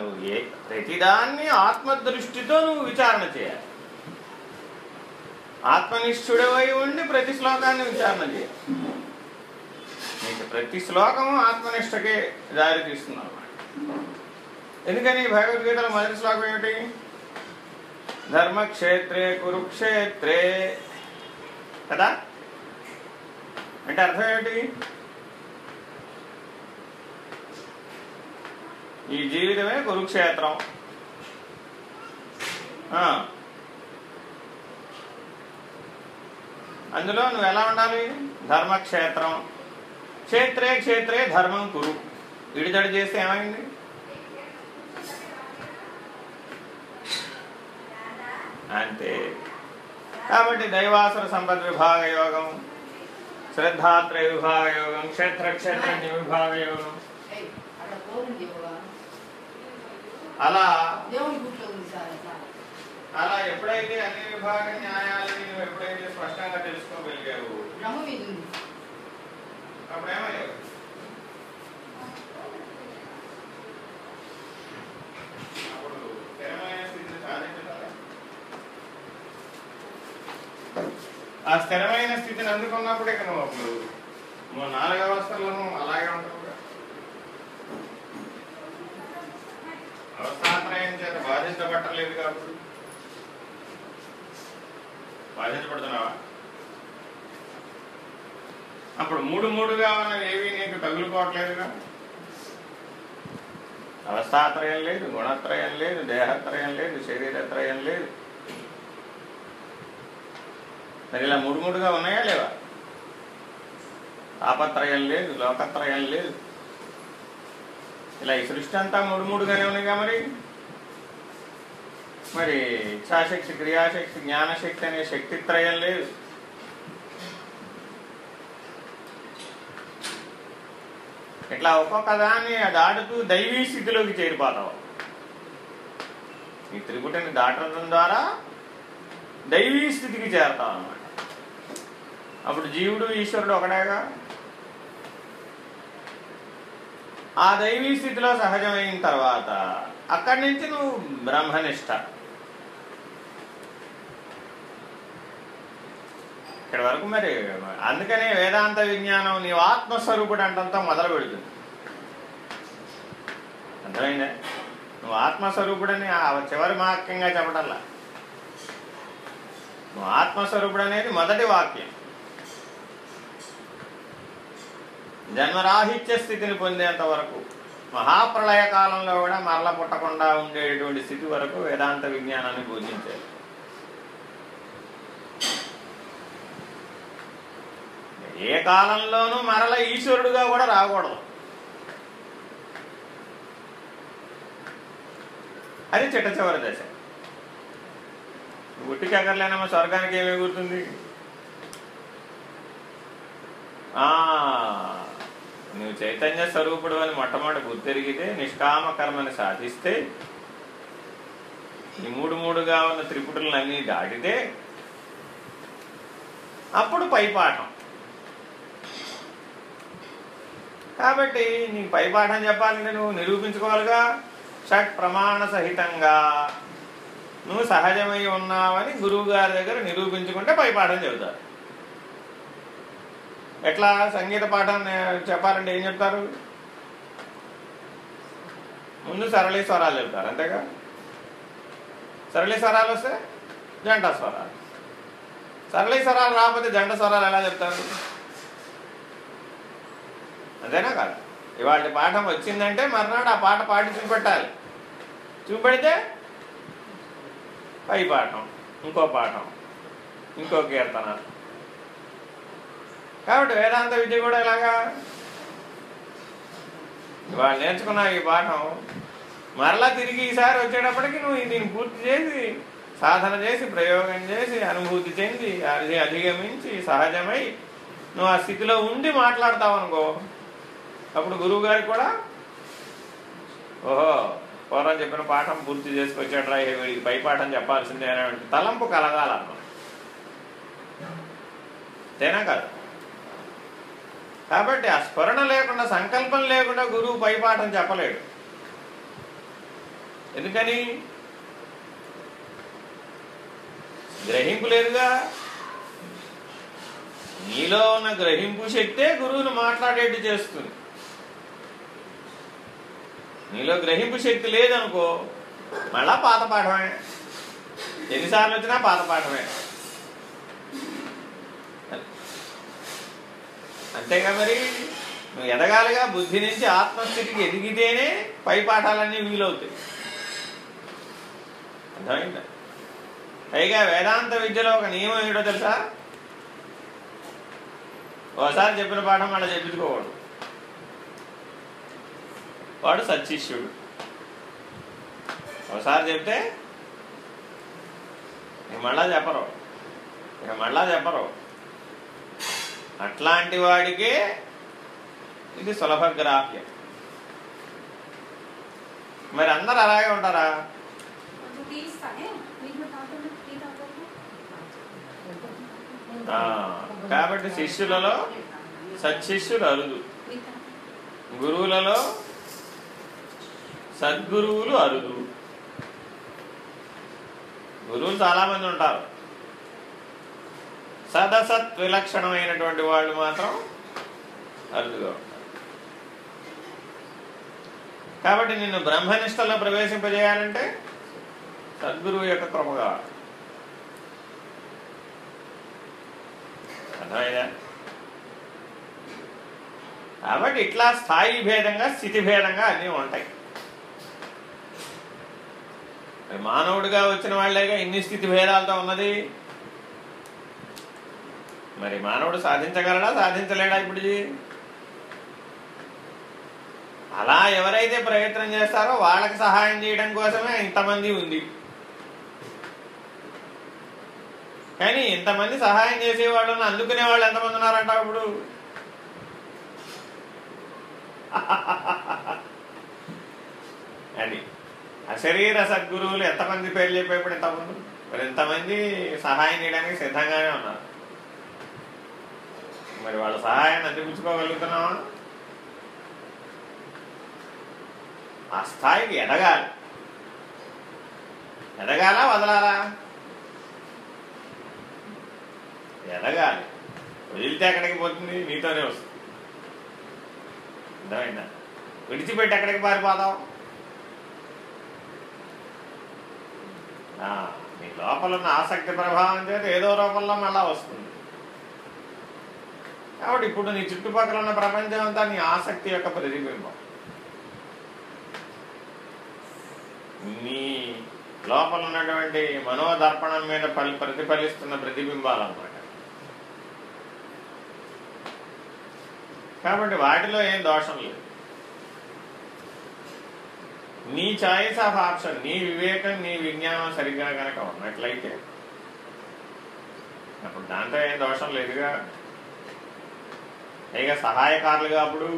నువ్వు ఏ ప్రతిదాన్ని ఆత్మదృష్టితో నువ్వు విచారణ చేయాలి. ఆత్మనిష్ఠుడవై ఉండి ప్రతి శ్లోకాన్ని విచారణ చేయాలి. నీకు ప్రతి శ్లోకము ఆత్మనిష్టకే దారి తీస్తుంది అన్నమాట ఎందుకని? భగవద్గీతలో మొదటి శ్లోకం ఏమిటి? ధర్మక్షేత్రే కురుక్షేత్రే. కదా? అంటే అర్థం ఏమిటి? ఈ జీవితమే కురుక్షేత్రం. అందులో నువ్వు ఎలా ఉండాలి? ధర్మక్షేత్రం. క్షేత్రే క్షేత్రే ధర్మం కురు. విడిదడి చేస్తే ఏమైంది? అంతే. కాబట్టి దైవాసుర సంపద్ విభాగ యోగం శ్రద్ధాత్రయ విభాగ యోగం క్షేత్ర క్షేత్రజ్ఞ విభాగ యోగం ఏయ్, అక్కడ పోతుంది యోగా. అలా అలా ఎప్పుడైతే అన్ని విభాగ న్యాయాలని నువ్వు ఎప్పుడైతే స్పష్టంగా తెలుసుకోగలిగావు అప్పుడు ఏమయ్యావు అప్పుడు స్థిరమైన స్థితిని సాధించాలి ఆ స్థిరమైన స్థితిని అందుకున్నప్పుడే నువ్వు అప్పుడు నువ్వు నాలుగు అవస్థలను అలాగే ఉంటావు. అవస్థాత్రయం చేత బాధించబట్టలేదు కాబట్టి బాధించబడుతున్నావా అప్పుడు మూడు మూడుగా ఉన్నవి ఏవి? నీకు తగులుకోవట్లేదుగా? అవస్థాత్రయం లేదు గుణత్రయం లేదు దేహత్రయం లేదు శరీరత్రయం లేదు. మరి ఇలా మూడు మూడుగా ఉన్నాయా లేవా? తాపత్రయం లేదు లోకత్రయం లేదు. ఇలా ఈ సృష్టి అంతా మూడు మూడుగానే ఉన్నాయిగా మరి? మరి ఇచ్ఛాశక్తి క్రియాశక్తి జ్ఞానశక్తి అనే శక్తిత్రయం లేదు. ఇట్లా ఒక్కొక్క దాన్ని దాటుతూ దైవీ స్థితిలోకి చేరిపోతావు. ఈ త్రిపుటిని దాటడం ద్వారా దైవీ స్థితికి చేరతావు అన్నమాట. అప్పుడు జీవుడు ఈశ్వరుడు ఒకటేగా? ఆ దైవీ స్థితిలో సహజమైన తర్వాత అక్కడి నుంచి నువ్వు బ్రహ్మనిష్ట. ఇక్కడ వరకు మరి అందుకనే వేదాంత విజ్ఞానం నీవు ఆత్మస్వరూపుడు అంటంతా మొదలు పెడుతుంది. అర్థమైందే? నువ్వు ఆత్మస్వరూపుడని ఆ చివరి వాక్యంగా చెప్పటల్లా నువ్వు ఆత్మస్వరూపుడు అనేది మొదటి వాక్యం. జన్మరాహిత్య స్థితిని పొందేంత వరకు. మహాప్రళయ కాలంలో కూడా మరల పుట్టకుండా ఉండేటువంటి స్థితి వరకు వేదాంత విజ్ఞానాన్ని బోధించారు. ఏ కాలంలోనూ మరల ఈశ్వరుడుగా కూడా రాకూడదు. అది చిట్ట చివరి దశ. ఉట్టికెక్కర్లేనమ్మా స్వర్గానికి ఏమి గుర్తుంది? ఆ, నువ్వు చైతన్య స్వరూపుడు అని మొట్టమొదటి గుర్తెరిగితే నిష్కామ కర్మని సాధిస్తే ఈ మూడు మూడుగా ఉన్న త్రిపుటులన్నీ దాటితే అప్పుడు పైపాఠం కాబట్టి నీకు పైపాఠం చెప్పాలంటే నువ్వు నిరూపించుకోవాలిగా. షట్ ప్రమాణ సహితంగా నువ్వు సహజమై ఉన్నావని గురువు గారి దగ్గర నిరూపించుకుంటే పైపాఠం చెబుతారు. ఎట్లా సంగీత పాఠం చెప్పాలంటే ఏం చెప్తారు? ముందు సరళీ స్వరాలు చెప్తారు అంతేగా? సరళీ స్వరాలు వస్తే జంట స్వరాలు. సరళీ స్వరాలు రాకపోతే జంట స్వరాలు ఎలా చెప్తారు? అంతేనా కాదు? ఇవాళ పాఠం వచ్చిందంటే మర్నాడు ఆ పాట పాడి చూపెట్టాలి. చూపెడితే పై పాఠం ఇంకో పాఠం ఇంకో కీర్తన. కాబట్టి వేదాంత విద్య కూడా ఇలాగా ఇవాళ నేర్చుకున్న ఈ పాఠం మరలా తిరిగి ఈసారి వచ్చేటప్పటికి నువ్వు దీన్ని పూర్తి చేసి సాధన చేసి ప్రయోగం చేసి అనుభూతి చెంది అది అధిగమించి సహజమై నువ్వు ఆ స్థితిలో ఉండి మాట్లాడతావు అనుకో అప్పుడు గురువు గారికి కూడా ఓహో పూర్వం చెప్పిన పాఠం పూర్తి చేసుకొచ్చాడు రా వీడికి పై పాఠం చెప్పాల్సిందే అనే తలంపు కలగాలన్నమాట. తేనా కాదు? కాబట్టి ఆ స్మరణ లేకుండా సంకల్పం లేకుండా గురువు పై పాఠం చెప్పలేడు. ఎందుకని? గ్రహింపు లేదుగా. నీలో ఉన్న గ్రహింపు శక్తే గురువును మాట్లాడేట్టు చేస్తుంది. నీలో గ్రహింపు శక్తి లేదనుకో మళ్ళా పాత పాఠమే. ఎన్నిసార్లు వచ్చినా పాత పాఠమే. అంతేగా మరి నువ్వు ఎదగాలిగా బుద్ధి నుంచి ఆత్మస్థితికి ఎదిగితేనే పై పాఠాలన్నీ వీలవుతాయి. అర్థమైందా? పైగా వేదాంత విద్యలో ఒక నియమం ఏమిటో తెలుసా? ఒకసారి చెప్పిన పాఠం మళ్ళీ చెప్పించుకోవాడు వాడు సత్శిష్యుడు ఒకసారి చెప్తే మళ్ళా చెప్పరు. ఇక మళ్ళా చెప్పరు. అట్లాంటి వాడికే ఇది సులభగ్రాహ్యం మరి అందరు అలాగే ఉంటారా? కాబట్టి శిష్యులలో సత్శిష్యులు అరుదు. గురువులలో సద్గురువులు అరుదు. గురువులు చాలా మంది ఉంటారు. సదసత్ విలక్షణమైనటువంటి వాళ్ళు మాత్రం అరుదుగా ఉంటారు. కాబట్టి నిన్ను బ్రహ్మనిష్టలో ప్రవేశింపజేయాలంటే సద్గురువు యొక్క కృప కావాలి. అర్థమైందా? కాబట్టి ఇట్లా స్థాయి భేదంగా స్థితి భేదంగా అన్నీ ఉంటాయి. మానవుడిగా వచ్చిన వాళ్ళేగా ఇన్ని స్థితి భేదాలతో ఉన్నది? మరి మానవుడు సాధించగలడా? సాధించలేడా ఇప్పుడు అలా ఎవరైతే ప్రయత్నం చేస్తారో వాళ్ళకి సహాయం చేయడం కోసమే ఇంతమంది ఉంది. కానీ ఇంతమంది సహాయం చేసే వాళ్ళని అందుకునే వాళ్ళు ఎంతమంది ఉన్నారంట ఇప్పుడు? అది అశరీర సద్గురువులు ఎంతమంది పేర్లు చెప్పేప్పుడు ఎంతమంది మరి ఇంతమంది సహాయం చేయడానికి సిద్ధంగానే ఉన్నారు. మరి వాళ్ళ సహాయాన్ని అందిపుచ్చుకోగలుగుతున్నావా ఆ స్థాయికి ఎదగాలి. ఎదగాలా వదలాలా? ఎదగాలి. వదిలితే ఎక్కడికి పోతుంది? నీతోనే వస్తుంది. అర్థమైందా? విడిచిపెట్టి ఎక్కడికి పారిపోదాం ఆ, నీ లోపల ఉన్న ఆసక్తి ప్రభావం చేత ఏదో రూపంలో మళ్ళా వస్తుంది. కాబట్టి ఇప్పుడు నీ చుట్టుపక్కల ఉన్న ప్రపంచం అంతా నీ ఆసక్తి యొక్క ప్రతిబింబం. నీ లోపల ఉన్నటువంటి మనోదర్పణం మీద పలి ప్రతిఫలిస్తున్న ప్రతిబింబాలు అన్నమాట కాబట్టి వాటిలో ఏం దోషం లేదు. నీ చాయిస్ ఆఫ్ ఆప్షన్ నీ వివేకం నీ విజ్ఞానం సరిగ్గా కనుక ఉన్నట్లయితే అప్పుడు దాంట్లో ఏం దోషం లేదుగా. పైగా సహాయకారులుగా అప్పుడు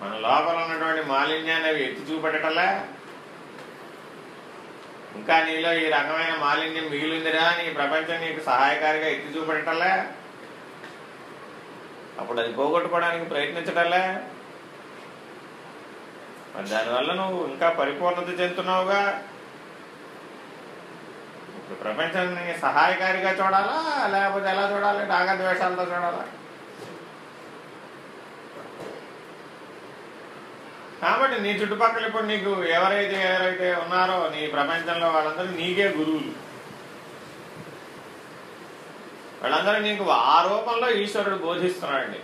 మన లోపల ఉన్నటువంటి మాలిన్యాన్ని అవి ఎత్తి చూపెట్టటలే. ఇంకా నీలో ఈ రకమైన మాలిన్యం మిగిలిందిరా నీ ప్రపంచం నీకు సహాయకారిగా ఎత్తి చూపెట్టలే అప్పుడు అది పోగొట్టుకోవడానికి ప్రయత్నించటలే. మరి దానివల్ల నువ్వు ఇంకా పరిపూర్ణత చెందుతున్నావుగా. ఇప్పుడు ప్రపంచాన్ని సహాయకారిగా చూడాలా లేకపోతే ఎలా చూడాలి? రాగద్వేషాలతో చూడాలా? కాబట్టి నీ చుట్టుపక్కల ఇప్పుడు నీకు ఎవరైతే ఎవరైతే ఉన్నారో నీ ప్రపంచంలో వాళ్ళందరూ నీకే గురువులు. వాళ్ళందరూ నీకు ఆ రూపంలో ఈశ్వరుడు బోధిస్తున్నాడండి.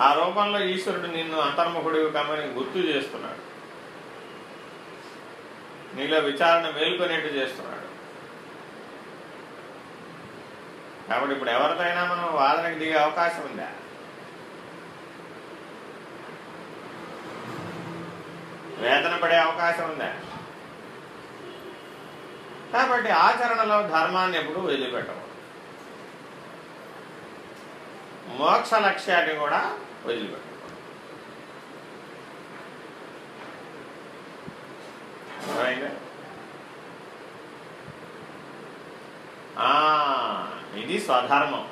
ఆ రూపంలో ఈశ్వరుడు నిన్ను అంతర్ముఖుడు కమ్మని గుర్తు చేస్తున్నాడు. నీలో విచారణ మేల్కొనేట్టు చేస్తున్నాడు. కాబట్టి ఇప్పుడు ఎవరితోనైనా మనం వాదనకు దిగే అవకాశం ఉందా? వేదన పడే అవకాశం ఉందా? కాబట్టి ఆచరణలో ధర్మాన్ని ఎప్పుడు వదిలిపెట్టము మోక్ష లక్ష్యాన్ని కూడా వదిలిపెట్టము అర్థమైందా? ఆ, ఇది స్వధర్మం.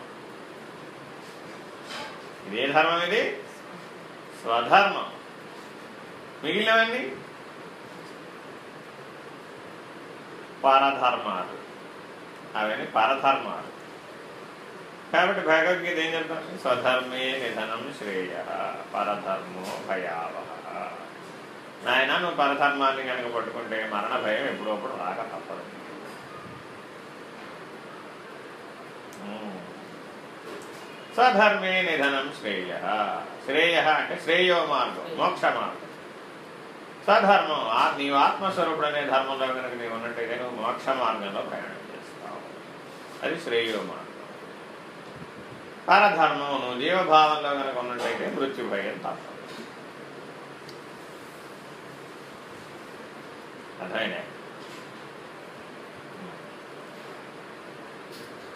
ఇదే ధర్మం ఇది? స్వధర్మం. మిగిలినవన్నీ? పరధర్మాలు. అవన్నీ పరధర్మాలు. కాబట్టి భగవద్గీత ఏం చెప్తాను స్వధర్మే నిధనం శ్రేయ పరధర్మో భయావహ. నాయన నువ్వు పరధర్మాన్ని కనుక పట్టుకుంటే మరణ భయం ఎప్పుడప్పుడు రాక తప్పదు. ఉమ్. స్వధర్మే నిధనం శ్రేయ. శ్రేయ అంటే శ్రేయో మార్గం మోక్ష మార్గం. స్వధర్మం ఆ నీవు ఆత్మస్వరూపుడు అనే ధర్మంలో కనుక నీవు ఉన్నట్టయితే నువ్వు మోక్ష మార్గంలో ప్రయాణం చేస్తావు. అది శ్రేయో మార్గం. పరధర్మం నువ్వు జీవభావంలో కనుక ఉన్నట్టయితే మృత్యు భయం తప్పదు. అర్థమైనా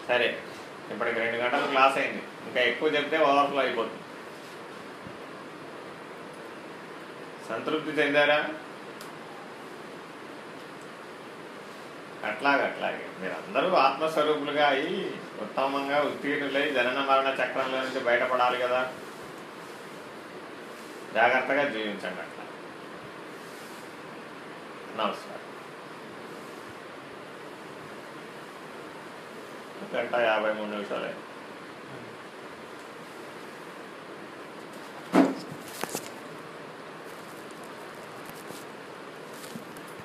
సరే. ఇప్పటికి రెండు గంటలు క్లాస్ అయింది. ఇంకా ఎక్కువ చెప్తే ఓవర్ఫ్లో అయిపోతుంది. సంతృప్తి చెందారా? అట్లాగే అట్లాగే. మీరందరూ ఆత్మస్వరూపులుగా అయి ఉత్తమంగా ఉత్తీర్ణులై జనన మరణ చక్రంలో నుంచి బయటపడాలి కదా. జాగ్రత్తగా జీవించండి అట్లా. నమస్కారం. గంట యాభై మూడు నిమిషాలు